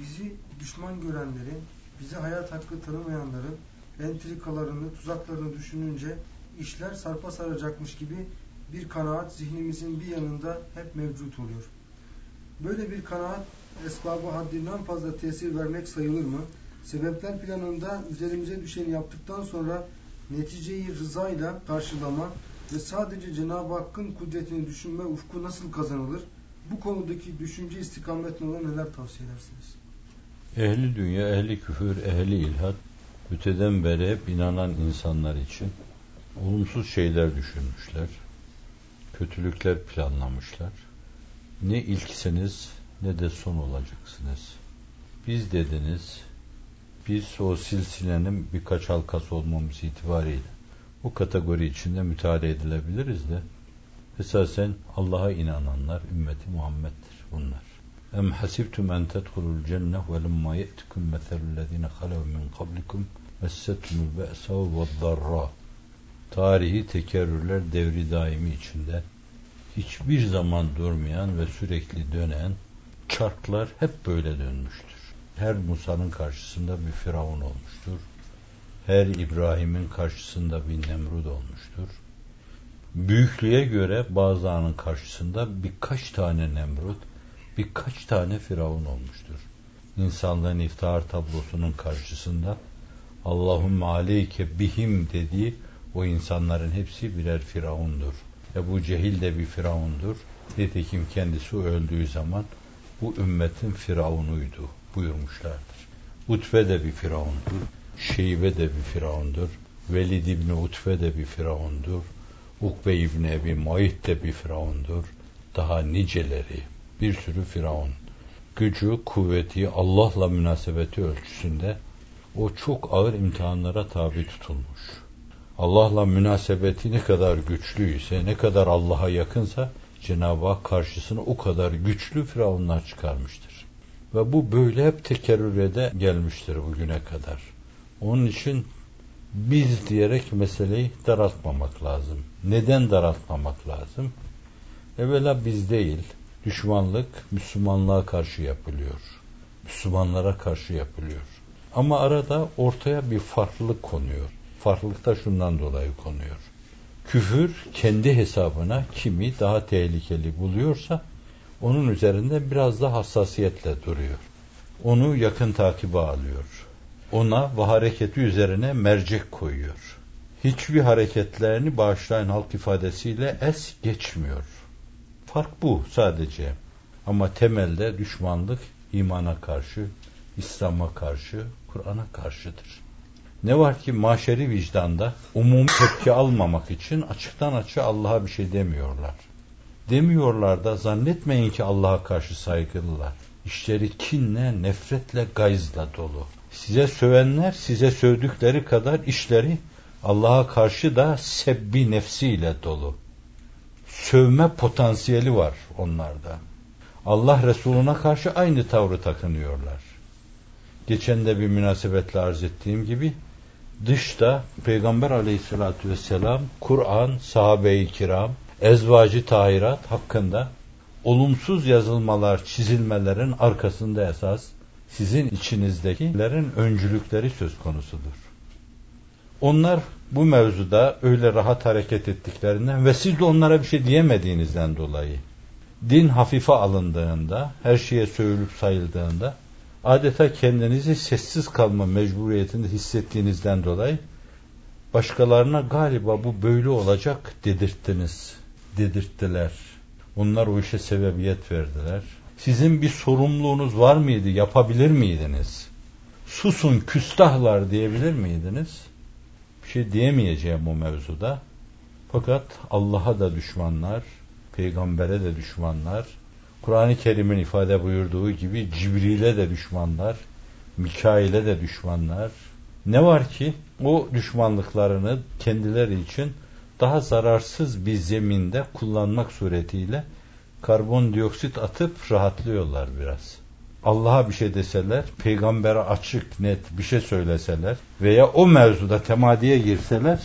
bizi düşman görenlerin, bize hayat hakkı tanımayanların entrikalarını, tuzaklarını düşününce işler sarpa saracakmış gibi bir kanaat zihnimizin bir yanında hep mevcut oluyor. Böyle bir kanaat esbabı haddinden fazla tesir vermek sayılır mı? Sebepler planında üzerimize düşeni yaptıktan sonra neticeyi rızayla karşılama ve sadece Cenab-ı Hakk'ın kudretini düşünme ufku nasıl kazanılır? Bu konudaki düşünce istikametine neler tavsiye edersiniz? Ehli dünya, ehli küfür, ehli ilhat, öteden beri hep inanan insanlar için olumsuz şeyler düşünmüşler. Kötülükler planlamışlar. Ne ilksiniz ne de son olacaksınız. Biz dediniz, biz o silsilenin birkaç halkası olmamız itibariyle bu kategori içinde müteala edilebiliriz de esasen Allah'a inananlar ümmeti Muhammed'dir bunlar. Em hasibtum en tedhulul cenne ve lemma ye'tikum meselüllezine halev min kablikum messetumul be'sa ve darra tarihi tekerrürler devri daimi içinde hiçbir zaman durmayan ve sürekli dönen çarklar hep böyle dönmüştür. Her Musa'nın karşısında bir Firavun olmuştur. Her İbrahim'in karşısında bir Nemrud olmuştur. Büyüklüğe göre bazılarının karşısında birkaç tane Nemrut, birkaç tane Firavun olmuştur. İnsanlığın iftihar tablosunun karşısında Allahümme aleyke bihim dediği o insanların hepsi birer Firavundur. Ebu Cehil de bir Firavundur. Nitekim kendisi öldüğü zaman bu ümmetin Firavunuydu buyurmuşlardır. Utbe de bir Firavundur. Şeybe de bir Firavundur. Velid İbni Utbe de bir Firavundur. Ukbe İbni Ebi Muayit de bir Firavundur. Daha niceleri, bir sürü Firavun. Gücü, kuvveti, Allah'la münasebeti ölçüsünde o çok ağır imtihanlara tabi tutulmuş. Allah'la münasebeti ne kadar güçlüyse, ne kadar Allah'a yakınsa Cenab-ı Hak karşısına o kadar güçlü firavunlar çıkarmıştır. Ve bu böyle hep tekerrürede gelmiştir bugüne kadar. Onun için biz diyerek meseleyi daraltmamak lazım. Neden daraltmamak lazım? Evvela biz değil, düşmanlık Müslümanlığa karşı yapılıyor. Müslümanlara karşı yapılıyor. Ama arada ortaya bir farklılık konuyor. Farklılık da şundan dolayı konuyor. Küfür kendi hesabına kimi daha tehlikeli buluyorsa onun üzerinde biraz da hassasiyetle duruyor. Onu yakın takibe alıyor. Ona ve hareketi üzerine mercek koyuyor. Hiçbir hareketlerini bağışlayan halk ifadesiyle es geçmiyor. Fark bu sadece. Ama temelde düşmanlık imana karşı, İslam'a karşı, Kur'an'a karşıdır. Ne var ki maşeri vicdanda umum tepki almamak için açıktan açığa Allah'a bir şey demiyorlar. Demiyorlar da zannetmeyin ki Allah'a karşı saygılılar. İşleri kinle, nefretle, gayzla dolu. Size sövenler size sövdükleri kadar işleri Allah'a karşı da sebbi nefsiyle dolu. Sövme potansiyeli var onlarda. Allah Resuluna karşı aynı tavrı takınıyorlar. Geçen de bir münasebetle arz ettiğim gibi dışta Peygamber aleyhissalatü vesselam, Kur'an, sahabe-i kiram, ezvacı tahirat hakkında olumsuz yazılmalar, çizilmelerin arkasında esas sizin içinizdekilerin öncülükleri söz konusudur. Onlar bu mevzuda öyle rahat hareket ettiklerinden ve siz de onlara bir şey diyemediğinizden dolayı din hafife alındığında, her şeye söylüp sayıldığında adeta kendinizi sessiz kalma mecburiyetinde hissettiğinizden dolayı başkalarına galiba bu böyle olacak dedirttiniz, dedirttiler. Onlar o işe sebebiyet verdiler. Sizin bir sorumluluğunuz var mıydı, yapabilir miydiniz? Susun küstahlar diyebilir miydiniz? Şey diyemeyeceğim bu mevzuda. Fakat Allah'a da düşmanlar, peygambere de düşmanlar, Kur'an-ı Kerim'in ifade buyurduğu gibi Cibril'e de düşmanlar, Mikail'e de düşmanlar. Ne var ki o düşmanlıklarını kendileri için daha zararsız bir zeminde kullanmak suretiyle karbondioksit atıp rahatlıyorlar biraz. Allah'a bir şey deseler, peygambere açık, net bir şey söyleseler veya o mevzuda temadiye girseler,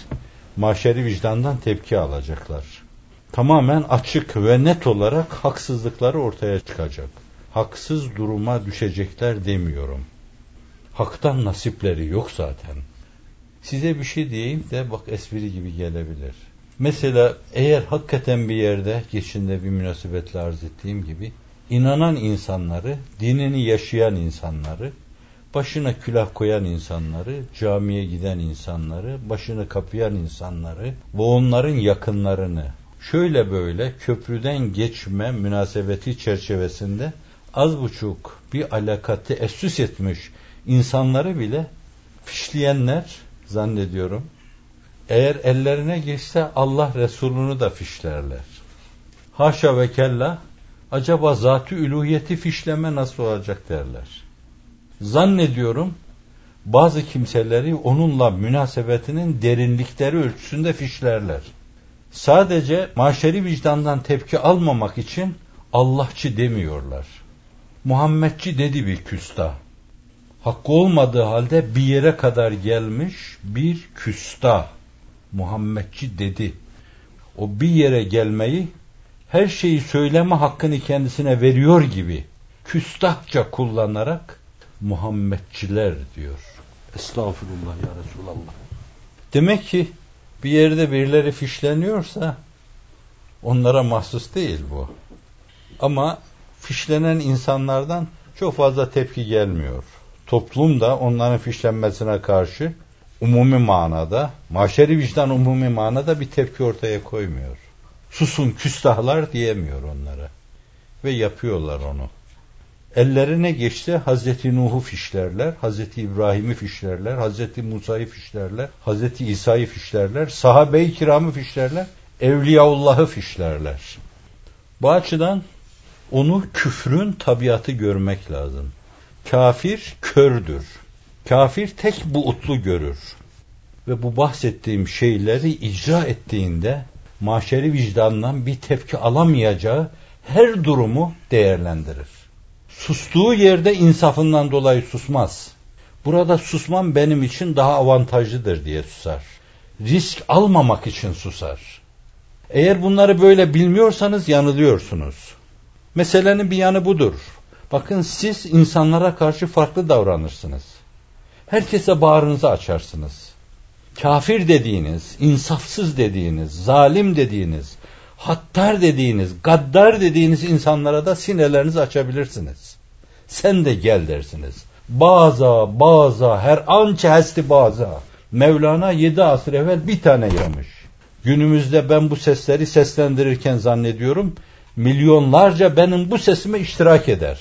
maşeri vicdandan tepki alacaklar. Tamamen açık ve net olarak haksızlıkları ortaya çıkacak. haksız duruma düşecekler demiyorum. Haktan nasipleri yok zaten. Size bir şey diyeyim de bak espri gibi gelebilir. Mesela eğer hakikaten bir yerde geçinde bir münasebetle arz ettiğim gibi inanan insanları, dinini yaşayan insanları, başına külah koyan insanları, camiye giden insanları, başını kapayan insanları ve onların yakınlarını şöyle böyle köprüden geçme münasebeti çerçevesinde az buçuk bir alakatı esüs etmiş insanları bile fişleyenler zannediyorum eğer ellerine geçse Allah Resulü'nü de fişlerler. Haşa ve kella acaba zatü üluhiyeti fişleme nasıl olacak derler. Zannediyorum bazı kimseleri onunla münasebetinin derinlikleri ölçüsünde fişlerler. Sadece maşeri vicdandan tepki almamak için Allahçı demiyorlar. Muhammedçi dedi bir küstah. Hakkı olmadığı halde bir yere kadar gelmiş bir küstah. Muhammedçi dedi. O bir yere gelmeyi her şeyi söyleme hakkını kendisine veriyor gibi küstahça kullanarak Muhammedçiler diyor. Estağfurullah ya Resulallah. Demek ki bir yerde birileri fişleniyorsa onlara mahsus değil bu. Ama fişlenen insanlardan çok fazla tepki gelmiyor. Toplum da onların fişlenmesine karşı umumi manada, maşeri vicdan umumi manada bir tepki ortaya koymuyor. Susun küstahlar diyemiyor onlara. Ve yapıyorlar onu. Ellerine geçse Hazreti Nuh'u fişlerler, Hazreti İbrahim'i fişlerler, Hazreti Musa'yı fişlerler, Hazreti İsa'yı fişlerler, sahabe-i kiramı fişlerler, Evliyaullah'ı fişlerler. Bu açıdan onu küfrün tabiatı görmek lazım. Kafir kördür. Kafir tek bu utlu görür. Ve bu bahsettiğim şeyleri icra ettiğinde maşeri vicdandan bir tepki alamayacağı her durumu değerlendirir. Sustuğu yerde insafından dolayı susmaz. Burada susmam benim için daha avantajlıdır diye susar. Risk almamak için susar. Eğer bunları böyle bilmiyorsanız yanılıyorsunuz. Meselenin bir yanı budur. Bakın siz insanlara karşı farklı davranırsınız. Herkese bağrınızı açarsınız. Kafir dediğiniz, insafsız dediğiniz, zalim dediğiniz, hattar dediğiniz, gaddar dediğiniz insanlara da sinelerinizi açabilirsiniz. Sen de gel dersiniz. Baza, baza, her an çehesti baza. Mevlana yedi asır evvel bir tane yamış. Günümüzde ben bu sesleri seslendirirken zannediyorum, milyonlarca benim bu sesime iştirak eder.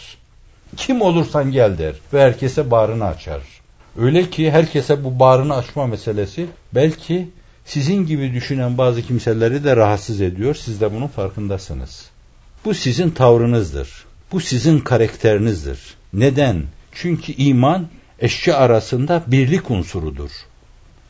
Kim olursan gel der ve herkese bağrını açar. Öyle ki herkese bu bağrını açma meselesi belki sizin gibi düşünen bazı kimseleri de rahatsız ediyor. Siz de bunun farkındasınız. Bu sizin tavrınızdır. Bu sizin karakterinizdir. Neden? Çünkü iman eşya arasında birlik unsurudur.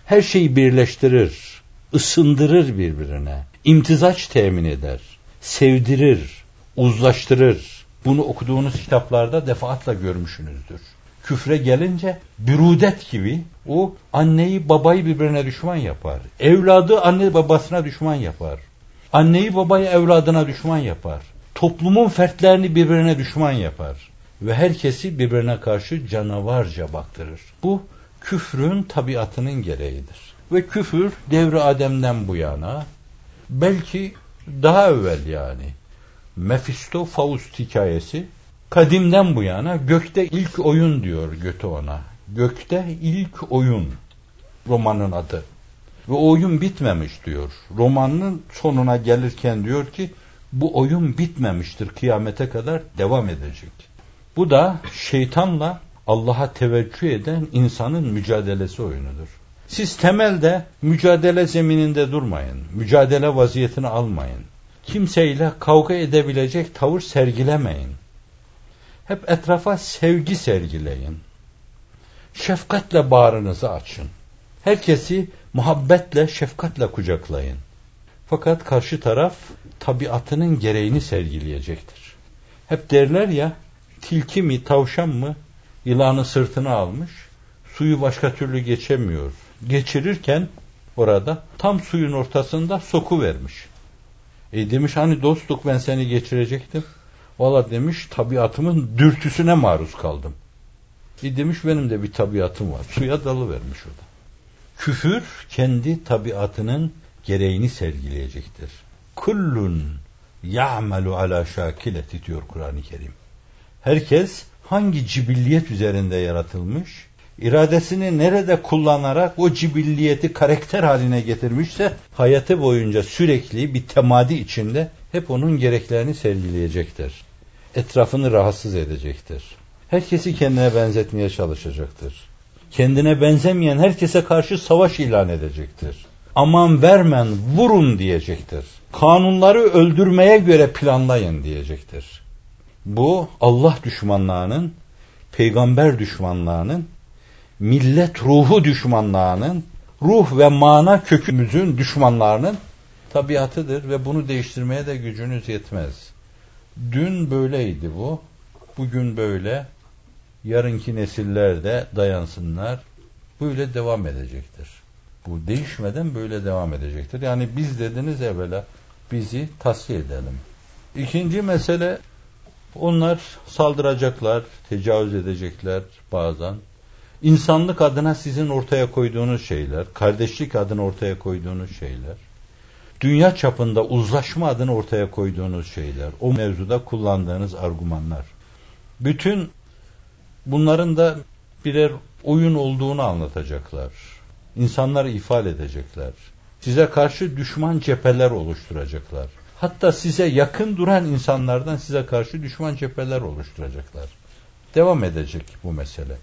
Her şeyi birleştirir, ısındırır birbirine, imtizaç temin eder, sevdirir, uzlaştırır. Bunu okuduğunuz kitaplarda defaatla görmüşsünüzdür küfre gelince bürudet gibi o anneyi babayı birbirine düşman yapar. Evladı anne babasına düşman yapar. Anneyi babayı evladına düşman yapar. Toplumun fertlerini birbirine düşman yapar. Ve herkesi birbirine karşı canavarca baktırır. Bu küfrün tabiatının gereğidir. Ve küfür devri Adem'den bu yana belki daha evvel yani Mefisto Faust hikayesi Kadimden bu yana gökte ilk oyun diyor Göte ona. Gökte ilk oyun romanın adı. Ve oyun bitmemiş diyor. Romanın sonuna gelirken diyor ki bu oyun bitmemiştir kıyamete kadar devam edecek. Bu da şeytanla Allah'a teveccüh eden insanın mücadelesi oyunudur. Siz temelde mücadele zemininde durmayın. Mücadele vaziyetini almayın. Kimseyle kavga edebilecek tavır sergilemeyin. Hep etrafa sevgi sergileyin. Şefkatle bağrınızı açın. Herkesi muhabbetle, şefkatle kucaklayın. Fakat karşı taraf tabiatının gereğini sergileyecektir. Hep derler ya, tilki mi, tavşan mı yılanı sırtına almış, suyu başka türlü geçemiyor. Geçirirken orada tam suyun ortasında soku vermiş. E demiş hani dostluk ben seni geçirecektim. Valla demiş tabiatımın dürtüsüne maruz kaldım. E demiş benim de bir tabiatım var. Suya dalı vermiş o da. Küfür kendi tabiatının gereğini sergileyecektir. Kullun ya'melu ala şakileti diyor Kur'an-ı Kerim. Herkes hangi cibilliyet üzerinde yaratılmış, iradesini nerede kullanarak o cibilliyeti karakter haline getirmişse hayatı boyunca sürekli bir temadi içinde hep onun gereklerini sergileyecektir. Etrafını rahatsız edecektir. Herkesi kendine benzetmeye çalışacaktır. Kendine benzemeyen herkese karşı savaş ilan edecektir. Aman vermen, vurun diyecektir. Kanunları öldürmeye göre planlayın diyecektir. Bu Allah düşmanlığının, peygamber düşmanlığının, millet ruhu düşmanlığının, ruh ve mana kökümüzün düşmanlarının tabiatıdır ve bunu değiştirmeye de gücünüz yetmez. Dün böyleydi bu, bugün böyle, yarınki nesiller de dayansınlar, böyle devam edecektir. Bu değişmeden böyle devam edecektir. Yani biz dediniz evvela bizi tasfiye edelim. İkinci mesele onlar saldıracaklar, tecavüz edecekler bazen. İnsanlık adına sizin ortaya koyduğunuz şeyler, kardeşlik adına ortaya koyduğunuz şeyler, dünya çapında uzlaşma adına ortaya koyduğunuz şeyler, o mevzuda kullandığınız argümanlar. Bütün bunların da birer oyun olduğunu anlatacaklar. İnsanları ifade edecekler. Size karşı düşman cepheler oluşturacaklar. Hatta size yakın duran insanlardan size karşı düşman cepheler oluşturacaklar. Devam edecek bu mesele.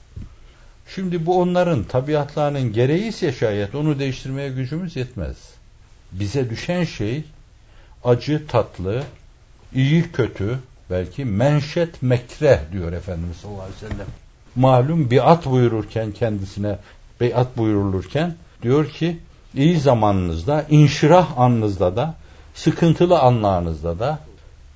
Şimdi bu onların tabiatlarının gereği ise şayet onu değiştirmeye gücümüz yetmez. Bize düşen şey acı tatlı, iyi kötü, belki menşet mekre diyor Efendimiz sallallahu aleyhi ve sellem. Malum biat buyururken kendisine beyat buyurulurken diyor ki iyi zamanınızda, inşirah anınızda da, sıkıntılı anlarınızda da,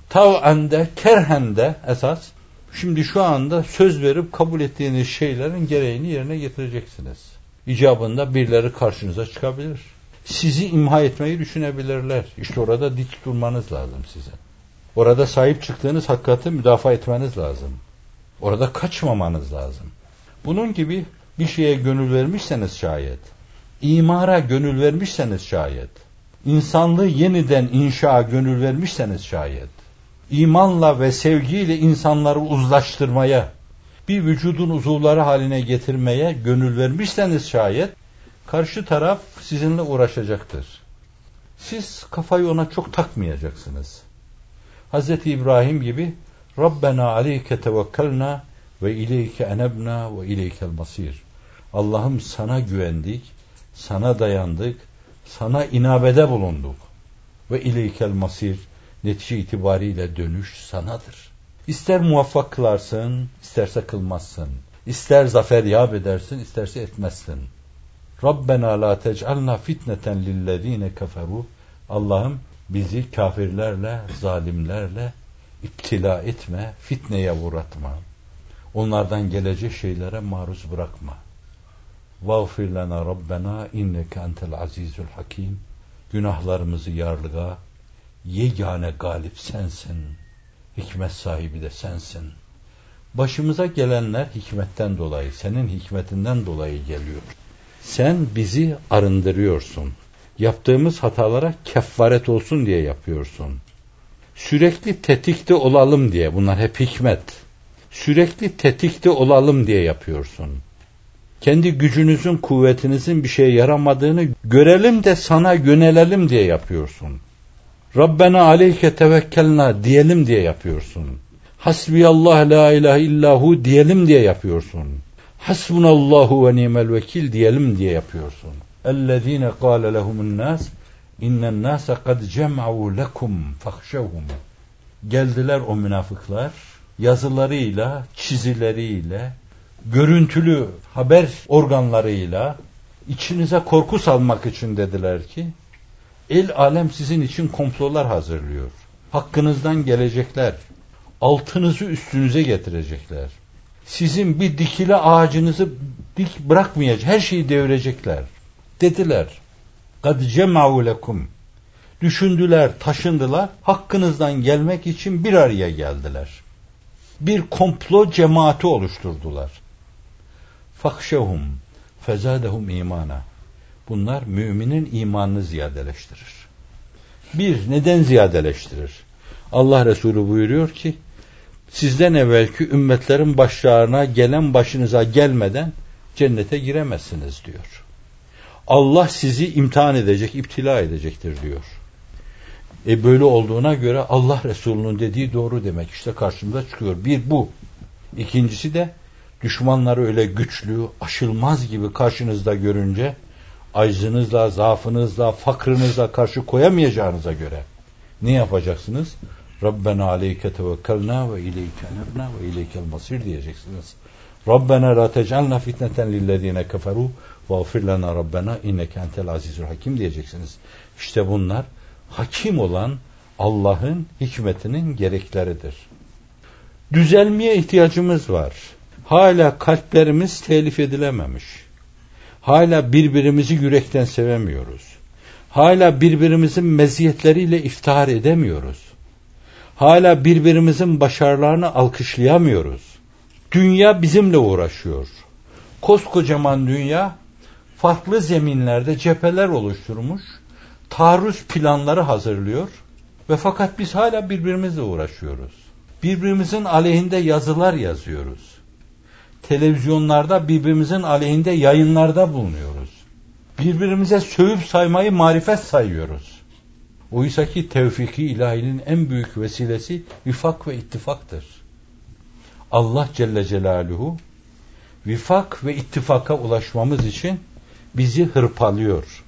tav'ende, kerhende esas, şimdi şu anda söz verip kabul ettiğiniz şeylerin gereğini yerine getireceksiniz. İcabında birileri karşınıza çıkabilir. Sizi imha etmeyi düşünebilirler. İşte orada dik durmanız lazım size. Orada sahip çıktığınız hakikati müdafaa etmeniz lazım. Orada kaçmamanız lazım. Bunun gibi bir şeye gönül vermişseniz şayet, imara gönül vermişseniz şayet, insanlığı yeniden inşa gönül vermişseniz şayet, imanla ve sevgiyle insanları uzlaştırmaya, bir vücudun uzuvları haline getirmeye gönül vermişseniz şayet, karşı taraf sizinle uğraşacaktır. Siz kafayı ona çok takmayacaksınız. Hz. İbrahim gibi Rabbena aleyke tevekkelna ve ileyke enebna ve ileykel masir. Allah'ım sana güvendik, sana dayandık, sana inabede bulunduk. Ve ileykel masir, netice itibariyle dönüş sanadır. İster muvaffak kılarsın, isterse kılmazsın. İster zafer yap edersin, isterse etmezsin. Rabbena la tec'alna fitneten lillezine keferu. Allah'ım bizi kafirlerle, zalimlerle iptila etme, fitneye uğratma. Onlardan gelecek şeylere maruz bırakma. Vağfir lena Rabbena inneke entel azizul hakim. Günahlarımızı yarlığa, yegane galip sensin. Hikmet sahibi de sensin. Başımıza gelenler hikmetten dolayı, senin hikmetinden dolayı geliyor. Sen bizi arındırıyorsun. Yaptığımız hatalara kefaret olsun diye yapıyorsun. Sürekli tetikte olalım diye, bunlar hep hikmet. Sürekli tetikte olalım diye yapıyorsun kendi gücünüzün, kuvvetinizin bir şeye yaramadığını görelim de sana yönelelim diye yapıyorsun. Rabbena aleyke tevekkelna diyelim diye yapıyorsun. Hasbiyallah la ilahe illahu diyelim diye yapıyorsun. Hasbunallahu ve nimel vekil diyelim diye yapıyorsun. Ellezine kâle lehumun nas innen nase kad cem'u lekum fahşevhum. Geldiler o münafıklar yazılarıyla, çizileriyle, görüntülü haber organlarıyla içinize korku salmak için dediler ki el alem sizin için komplolar hazırlıyor. Hakkınızdan gelecekler. Altınızı üstünüze getirecekler. Sizin bir dikili ağacınızı dik bırakmayacak. Her şeyi devirecekler. Dediler. Kad cema'u lekum. düşündüler, taşındılar, hakkınızdan gelmek için bir araya geldiler. Bir komplo cemaati oluşturdular. Fakşehum fezadehum imana. Bunlar müminin imanını ziyadeleştirir. Bir, neden ziyadeleştirir? Allah Resulü buyuruyor ki, sizden evvelki ümmetlerin başlarına gelen başınıza gelmeden cennete giremezsiniz diyor. Allah sizi imtihan edecek, iptila edecektir diyor. E böyle olduğuna göre Allah Resulü'nün dediği doğru demek işte karşımıza çıkıyor. Bir bu. İkincisi de düşmanları öyle güçlü, aşılmaz gibi karşınızda görünce aczınızla, zaafınızla, fakrınızla karşı koyamayacağınıza göre ne yapacaksınız? Rabbena aleyke tevekkelna ve ileyke nebna ve ileykel masir diyeceksiniz. Rabbena la tec'alna fitneten lillezine keferu ve gfir lana Rabbena inneke entel azizul hakim diyeceksiniz. İşte bunlar hakim olan Allah'ın hikmetinin gerekleridir. Düzelmeye ihtiyacımız var. Hala kalplerimiz telif edilememiş. Hala birbirimizi yürekten sevemiyoruz. Hala birbirimizin meziyetleriyle iftihar edemiyoruz. Hala birbirimizin başarılarını alkışlayamıyoruz. Dünya bizimle uğraşıyor. Koskocaman dünya farklı zeminlerde cepheler oluşturmuş, taarruz planları hazırlıyor ve fakat biz hala birbirimizle uğraşıyoruz. Birbirimizin aleyhinde yazılar yazıyoruz televizyonlarda birbirimizin aleyhinde yayınlarda bulunuyoruz. Birbirimize sövüp saymayı marifet sayıyoruz. Oysa ki tevfiki ilahinin en büyük vesilesi vifak ve ittifaktır. Allah Celle Celaluhu vifak ve ittifaka ulaşmamız için bizi hırpalıyor.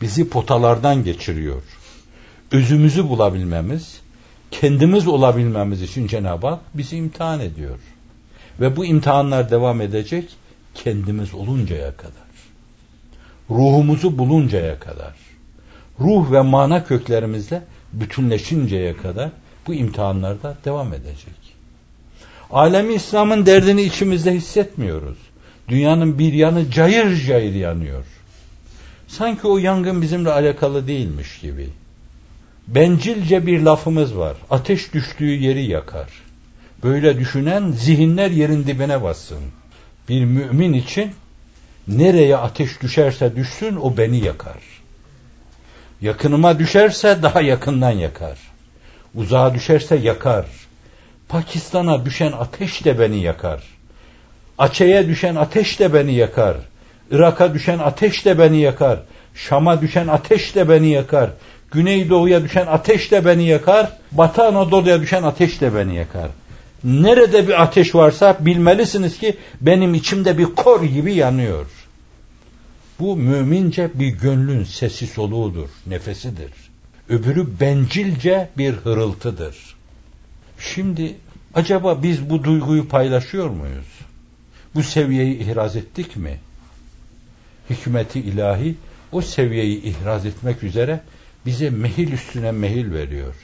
Bizi potalardan geçiriyor. Özümüzü bulabilmemiz, kendimiz olabilmemiz için Cenab-ı Hak bizi imtihan ediyor. Ve bu imtihanlar devam edecek kendimiz oluncaya kadar. Ruhumuzu buluncaya kadar. Ruh ve mana köklerimizle bütünleşinceye kadar bu imtihanlarda devam edecek. Alemi İslam'ın derdini içimizde hissetmiyoruz. Dünyanın bir yanı cayır cayır yanıyor. Sanki o yangın bizimle alakalı değilmiş gibi. Bencilce bir lafımız var. Ateş düştüğü yeri yakar. Böyle düşünen zihinler yerin dibine bassın. Bir mümin için nereye ateş düşerse düşsün o beni yakar. Yakınıma düşerse daha yakından yakar. Uzağa düşerse yakar. Pakistan'a düşen ateş de beni yakar. Açe'ye düşen ateş de beni yakar. Irak'a düşen ateş de beni yakar. Şam'a düşen ateş de beni yakar. Güneydoğu'ya düşen ateş de beni yakar. Batı Anadolu'ya düşen ateş de beni yakar. Nerede bir ateş varsa bilmelisiniz ki benim içimde bir kor gibi yanıyor. Bu mümince bir gönlün sesi soluğudur, nefesidir. Öbürü bencilce bir hırıltıdır. Şimdi acaba biz bu duyguyu paylaşıyor muyuz? Bu seviyeyi ihraz ettik mi? Hikmeti ilahi o seviyeyi ihraz etmek üzere bize mehil üstüne mehil veriyor.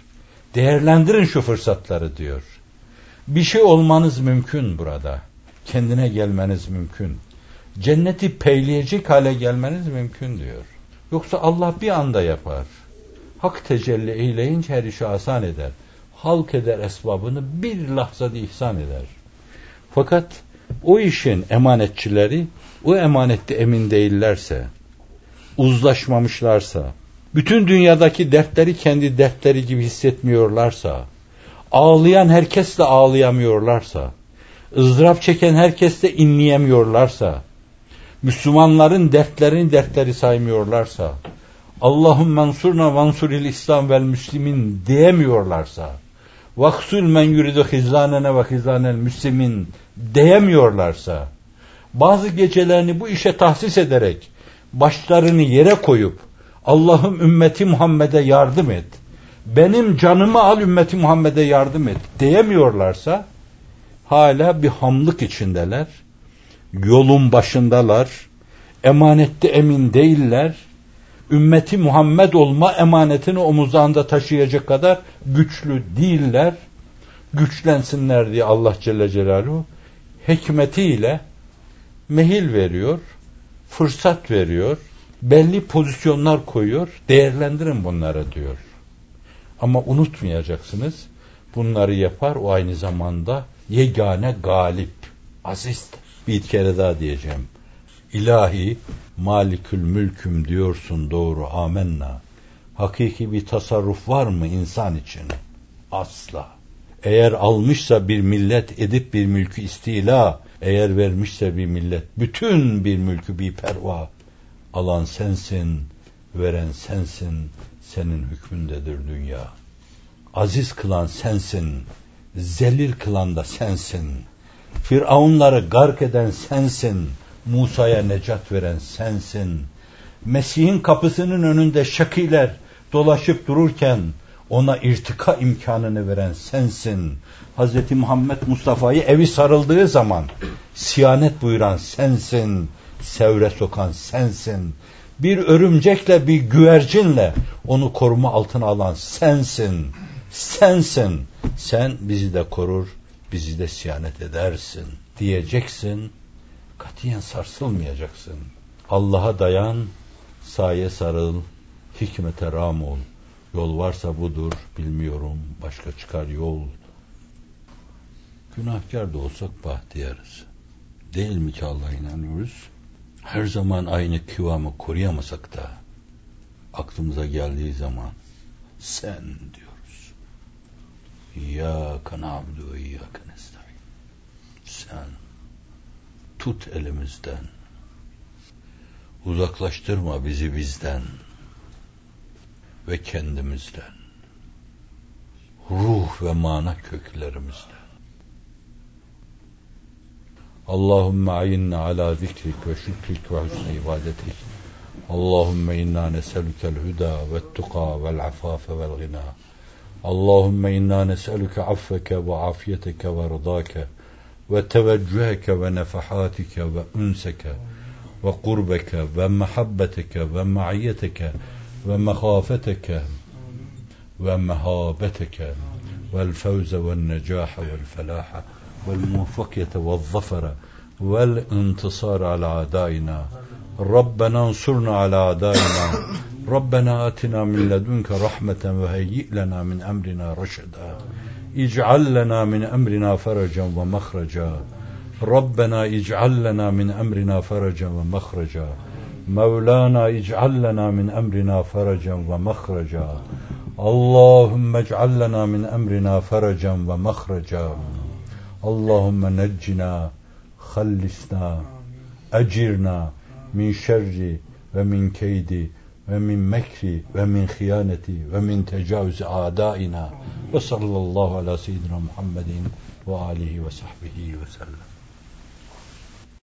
Değerlendirin şu fırsatları diyor. Bir şey olmanız mümkün burada. Kendine gelmeniz mümkün. Cenneti peyleyecek hale gelmeniz mümkün diyor. Yoksa Allah bir anda yapar. Hak tecelli eyleyince her işi asan eder. Halk eder esbabını bir lahzada ihsan eder. Fakat o işin emanetçileri o emanette emin değillerse, uzlaşmamışlarsa, bütün dünyadaki dertleri kendi dertleri gibi hissetmiyorlarsa, ağlayan herkesle ağlayamıyorlarsa, ızdırap çeken herkesle inleyemiyorlarsa, Müslümanların dertlerini dertleri saymıyorlarsa, Allahum mensurna vansuril İslam vel müslimin diyemiyorlarsa, vaksul men yuridu hizlanene ve hizlanel müslimin diyemiyorlarsa, bazı gecelerini bu işe tahsis ederek, başlarını yere koyup, Allah'ım ümmeti Muhammed'e yardım et.'' benim canımı al ümmeti Muhammed'e yardım et diyemiyorlarsa hala bir hamlık içindeler. Yolun başındalar. Emanette emin değiller. Ümmeti Muhammed olma emanetini omuzlarında taşıyacak kadar güçlü değiller. Güçlensinler diye Allah Celle Celaluhu hikmetiyle mehil veriyor, fırsat veriyor, belli pozisyonlar koyuyor. Değerlendirin bunları diyor. Ama unutmayacaksınız. Bunları yapar o aynı zamanda yegane galip, aziz. Bir kere daha diyeceğim. İlahi, malikül mülküm diyorsun doğru amenna. Hakiki bir tasarruf var mı insan için? Asla. Eğer almışsa bir millet edip bir mülkü istila, eğer vermişse bir millet bütün bir mülkü bir perva, alan sensin, veren sensin, senin hükmündedir dünya. Aziz kılan sensin, zelil kılan da sensin. Firavunları gark eden sensin, Musa'ya necat veren sensin. Mesih'in kapısının önünde şakiler dolaşıp dururken ona irtika imkanını veren sensin. Hz. Muhammed Mustafa'yı evi sarıldığı zaman siyanet buyuran sensin. Sevre sokan sensin. Bir örümcekle bir güvercinle onu koruma altına alan sensin. Sensin. Sen bizi de korur, bizi de siyanet edersin diyeceksin. Katiyen sarsılmayacaksın. Allah'a dayan, saye sarıl, hikmete ram ol. Yol varsa budur, bilmiyorum, başka çıkar yol. Günahkar da olsak bahtiyarız. Değil mi ki Allah'a inanıyoruz? Her zaman aynı kıvamı koruyamasak da aklımıza geldiği zaman sen diyoruz. İyyâke na'budu ve iyyâke nestaîn. Sen tut elimizden. Uzaklaştırma bizi bizden ve kendimizden. Ruh ve mana köklerimizden. Allahümme ayinna ala zikrik ve şükrik ve husne ibadetik. Allahümme inna neselükel huda ve tuqa vel afafe vel gina. اللهم إنا نسألك عفك وعافيتك ورضاك وتوجهك ونفحاتك وأنسك وقربك ومحبتك ومعيتك ومخافتك ومهابتك والفوز والنجاح والفلاح والموفقية والظفر والانتصار على أعدائنا ربنا انصرنا على أعدائنا ربنا آتنا من لدنك رحمة وهيئ لنا من أمرنا رشدا اجعل لنا من أمرنا فرجا ومخرجا ربنا اجعل لنا من أمرنا فرجا ومخرجا مولانا اجعل لنا من أمرنا فرجا ومخرجا اللهم اجعل لنا من أمرنا فرجا ومخرجا اللهم نجنا خلصنا أجرنا من شر ومن كيد ومن مكر ومن خيانة ومن تجاوز أعدائنا وصلى الله على سيدنا محمد وآله وصحبه وسلم.